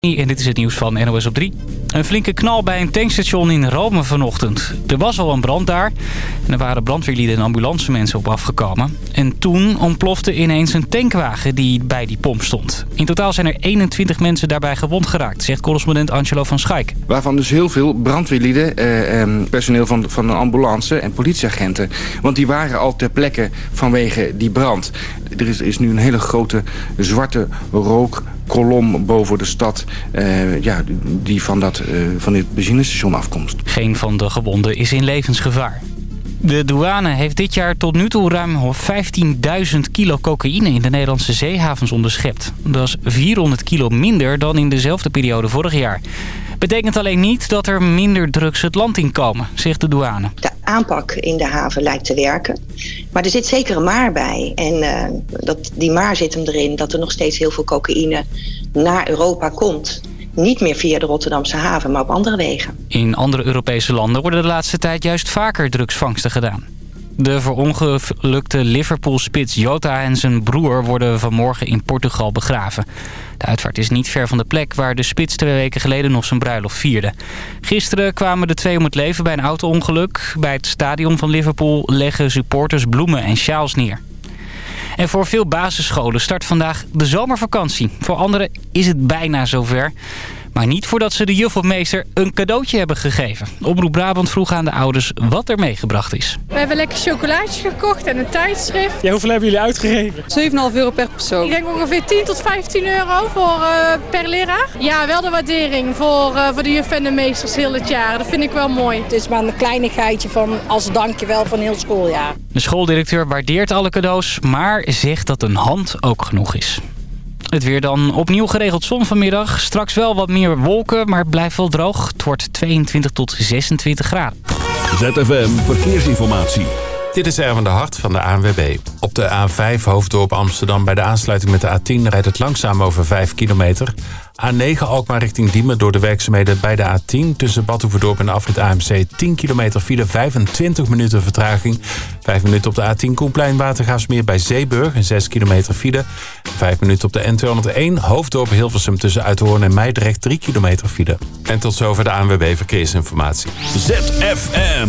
En dit is het nieuws van NOS op 3. Een flinke knal bij een tankstation in Rome vanochtend. Er was al een brand daar en er waren brandweerlieden en ambulancemensen op afgekomen. En toen ontplofte ineens een tankwagen die bij die pomp stond. In totaal zijn er 21 mensen daarbij gewond geraakt, zegt correspondent Angelo van Schaik. Waarvan dus heel veel brandweerlieden, eh, personeel van, van de ambulance en politieagenten. Want die waren al ter plekke vanwege die brand. Er is, is nu een hele grote zwarte rook kolom boven de stad uh, ja, die van, dat, uh, van dit benzinestation afkomt. Geen van de gewonden is in levensgevaar. De douane heeft dit jaar tot nu toe ruim 15.000 kilo cocaïne in de Nederlandse zeehavens onderschept. Dat is 400 kilo minder dan in dezelfde periode vorig jaar. Betekent alleen niet dat er minder drugs het land in komen, zegt de douane. De aanpak in de haven lijkt te werken. Maar er zit zeker een maar bij. En uh, dat, die maar zit hem erin dat er nog steeds heel veel cocaïne naar Europa komt. Niet meer via de Rotterdamse haven, maar op andere wegen. In andere Europese landen worden de laatste tijd juist vaker drugsvangsten gedaan. De verongelukte Liverpool-spits Jota en zijn broer worden vanmorgen in Portugal begraven. De uitvaart is niet ver van de plek waar de spits twee weken geleden nog zijn bruiloft vierde. Gisteren kwamen de twee om het leven bij een auto-ongeluk. Bij het stadion van Liverpool leggen supporters bloemen en sjaals neer. En voor veel basisscholen start vandaag de zomervakantie. Voor anderen is het bijna zover. Maar niet voordat ze de juf of meester een cadeautje hebben gegeven. Oproep Brabant vroeg aan de ouders wat er meegebracht is. We hebben lekker chocolaatjes gekocht en een tijdschrift. Ja, hoeveel hebben jullie uitgegeven? 7,5 euro per persoon. Ik denk ongeveer 10 tot 15 euro voor, uh, per leraar. Ja, wel de waardering voor, uh, voor de juf en de meesters heel het jaar. Dat vind ik wel mooi. Het is maar een kleinigheidje van als dankjewel van heel schooljaar. De schooldirecteur waardeert alle cadeaus, maar zegt dat een hand ook genoeg is. Het weer dan opnieuw geregeld zon vanmiddag. Straks wel wat meer wolken, maar het blijft wel droog. Het wordt 22 tot 26 graden. ZFM Verkeersinformatie. Dit is Erwin de Hart van de ANWB. Op de A5 Hoofddorp Amsterdam bij de aansluiting met de A10 rijdt het langzaam over 5 kilometer. A9 Alkmaar richting Diemen door de werkzaamheden bij de A10... tussen Badhoevedorp en afrit AMC 10 kilometer file, 25 minuten vertraging. 5 minuten op de A10 Koenplein Watergaasmeer bij Zeeburg... en 6 kilometer file. 5 minuten op de N201 Hoofddorp Hilversum tussen Uithoorn en Meidrecht 3 kilometer file. En tot zover de ANWB Verkeersinformatie. ZFM.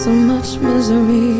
So much misery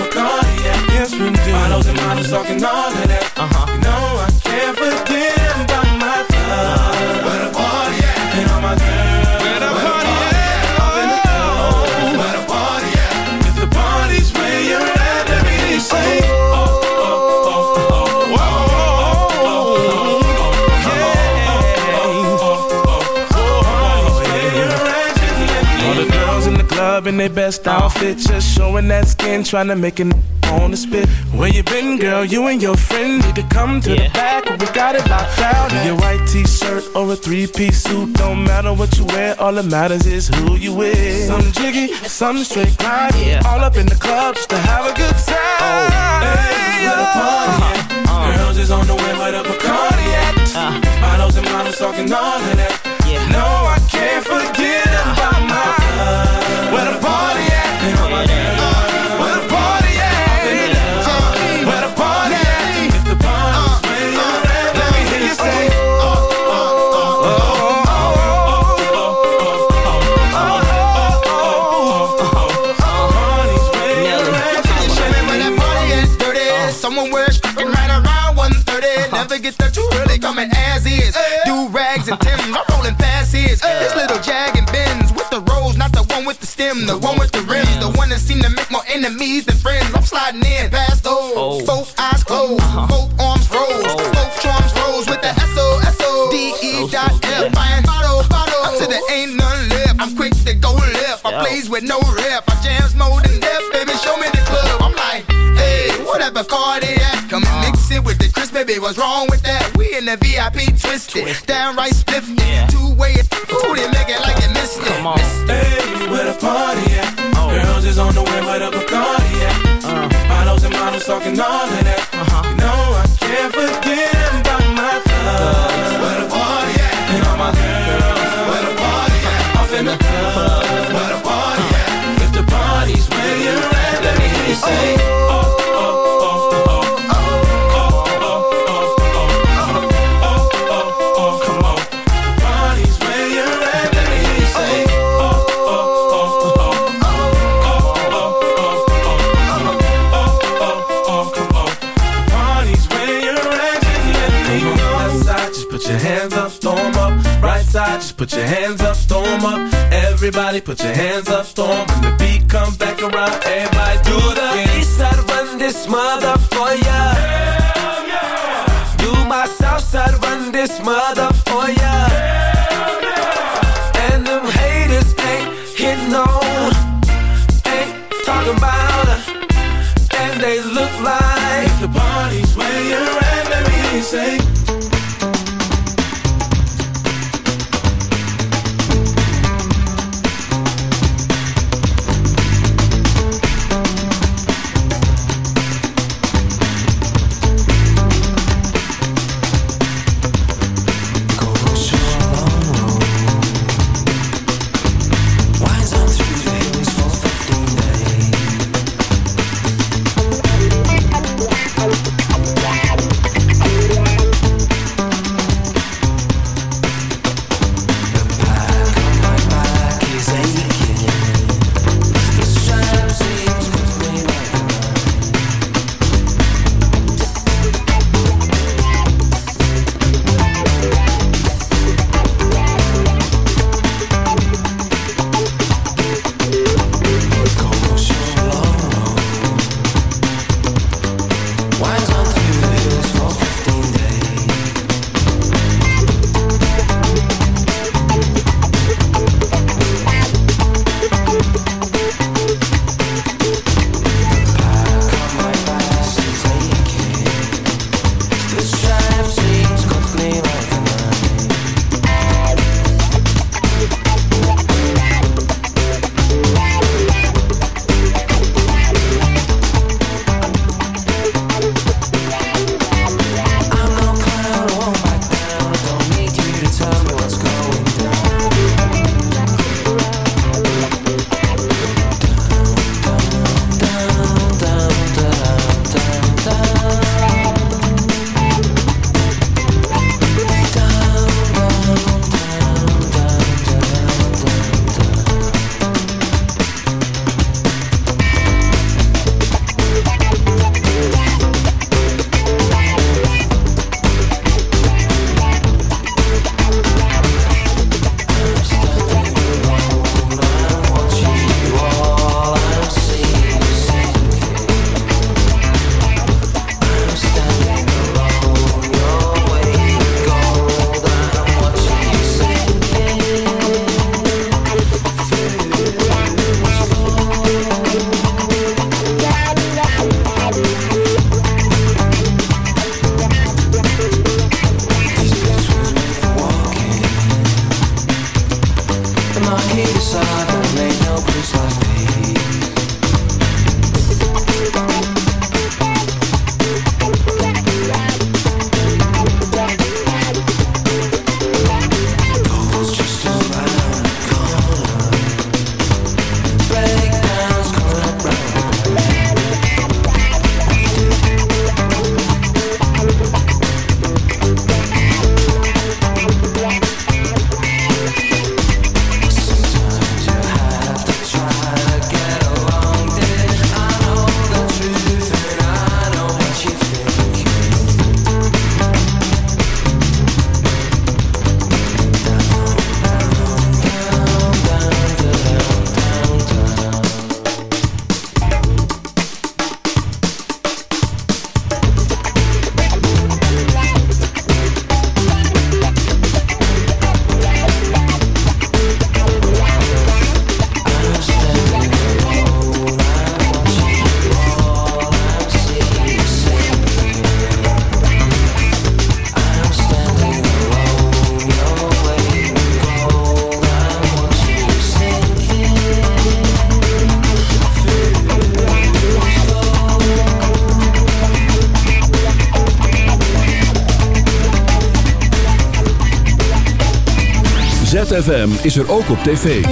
Bacardi? Yes, we do. Models and models talking all of that. You know their best outfit, just showing that skin, trying to make it on the spit. Where you been, girl? You and your friend need to come to the back. We got it locked down. In your white t-shirt or a three-piece suit, don't matter what you wear. All that matters is who you with. Some jiggy, some straight grind. All up in the club just to have a good time. Oh, Hey, where the party at? Girls is on the way, where the Bacardi at? Models and models talking all of that. No, I can't forget enemies than friends. I'm sliding in past those. Oh. Both eyes closed, uh-huh. both arms rose, oh. both charms rose with the S O S O D E dot F. Buying bottle, bottle. Up to there ain't none left. I'm quick to go left. I plays with no rep. I jams more than death, baby. Show me the club. I'm like, hey, whatever car they at. Come and mix it with the crisp, baby. What's wrong with that? We in the VIP twisted, downright spiffed. Two and all that your hands up, storm up. Everybody put your hands up, storm. When the beat comes back around, everybody do the East side run this mother for ya. Hell yeah. Do my south side run this mother for ya. Hell yeah. And them haters ain't hitting on, ain't talking about, need a don't play no blues like me. is er ook op tv.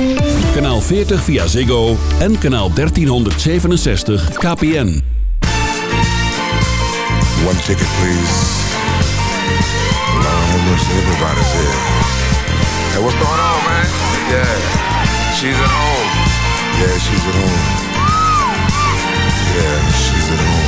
Kanaal 40 via Ziggo en kanaal 1367 KPN. One ticket please. Nou, Lord here. Hey, what's going on, man? Yeah, she's at home. Yeah, she's at home. Yeah, she's at home.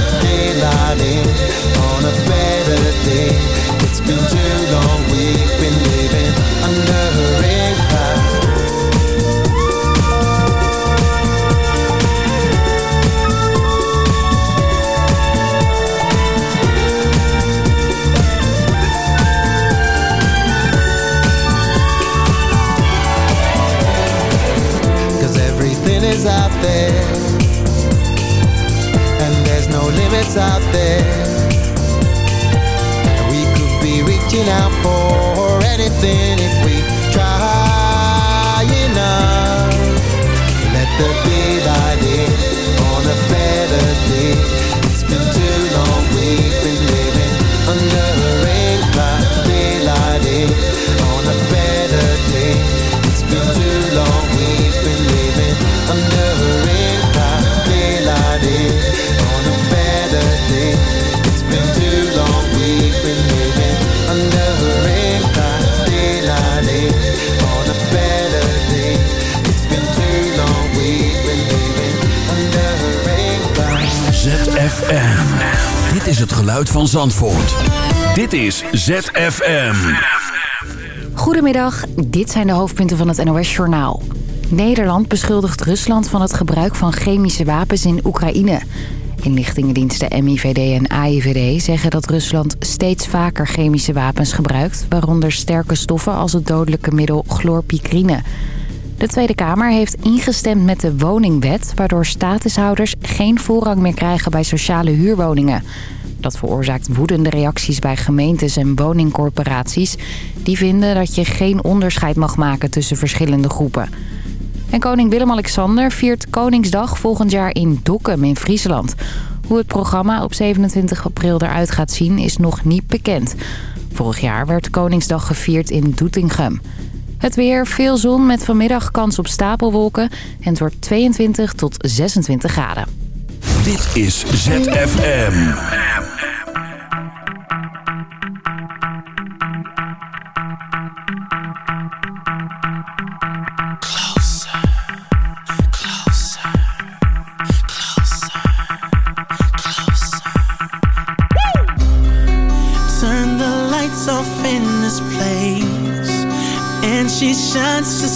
Daylight in on a better day. It's been too long Zandvoort. Dit is ZFM. Goedemiddag, dit zijn de hoofdpunten van het NOS-journaal. Nederland beschuldigt Rusland van het gebruik van chemische wapens in Oekraïne. Inlichtingendiensten MIVD en AIVD zeggen dat Rusland steeds vaker chemische wapens gebruikt... waaronder sterke stoffen als het dodelijke middel chlorpicrine. De Tweede Kamer heeft ingestemd met de woningwet... waardoor statushouders geen voorrang meer krijgen bij sociale huurwoningen. Dat veroorzaakt woedende reacties bij gemeentes en woningcorporaties... die vinden dat je geen onderscheid mag maken tussen verschillende groepen. En koning Willem-Alexander viert Koningsdag volgend jaar in Dokkum in Friesland. Hoe het programma op 27 april eruit gaat zien is nog niet bekend. Vorig jaar werd Koningsdag gevierd in Doetinchem. Het weer, veel zon met vanmiddag kans op stapelwolken... en het wordt 22 tot 26 graden. Dit is ZFM.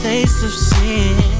place of sin.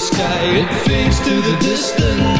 Sky. It fades to the distance.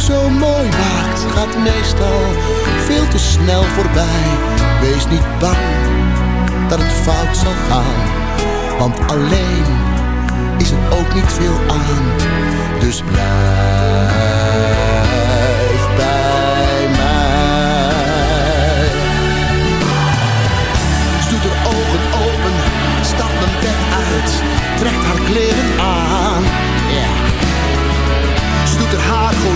Zo mooi maakt, gaat meestal veel te snel voorbij. Wees niet bang dat het fout zal gaan, want alleen is er ook niet veel aan. Dus blijf bij mij. Doet haar ogen open, stapt mijn bed uit, trekt haar kleren aan. Ja. Ze doet haar haar goed,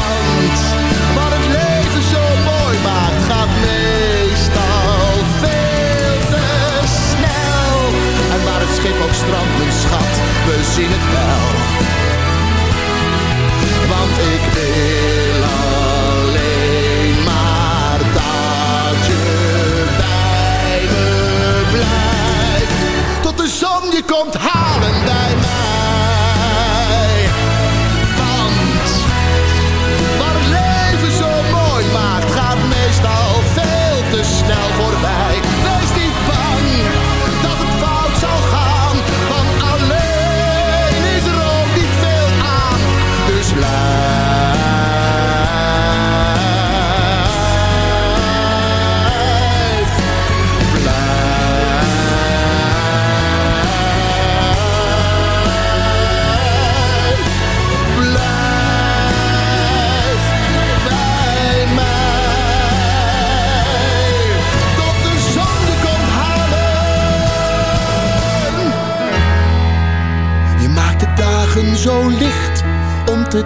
Want wat het leven zo mooi maakt, gaat meestal veel te snel. En waar het schip ook strandt, mijn schat, we zien het wel. Want ik wil alleen maar dat je bij me blijft. Tot de zon je komt halen snel voorbij.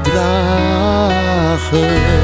te.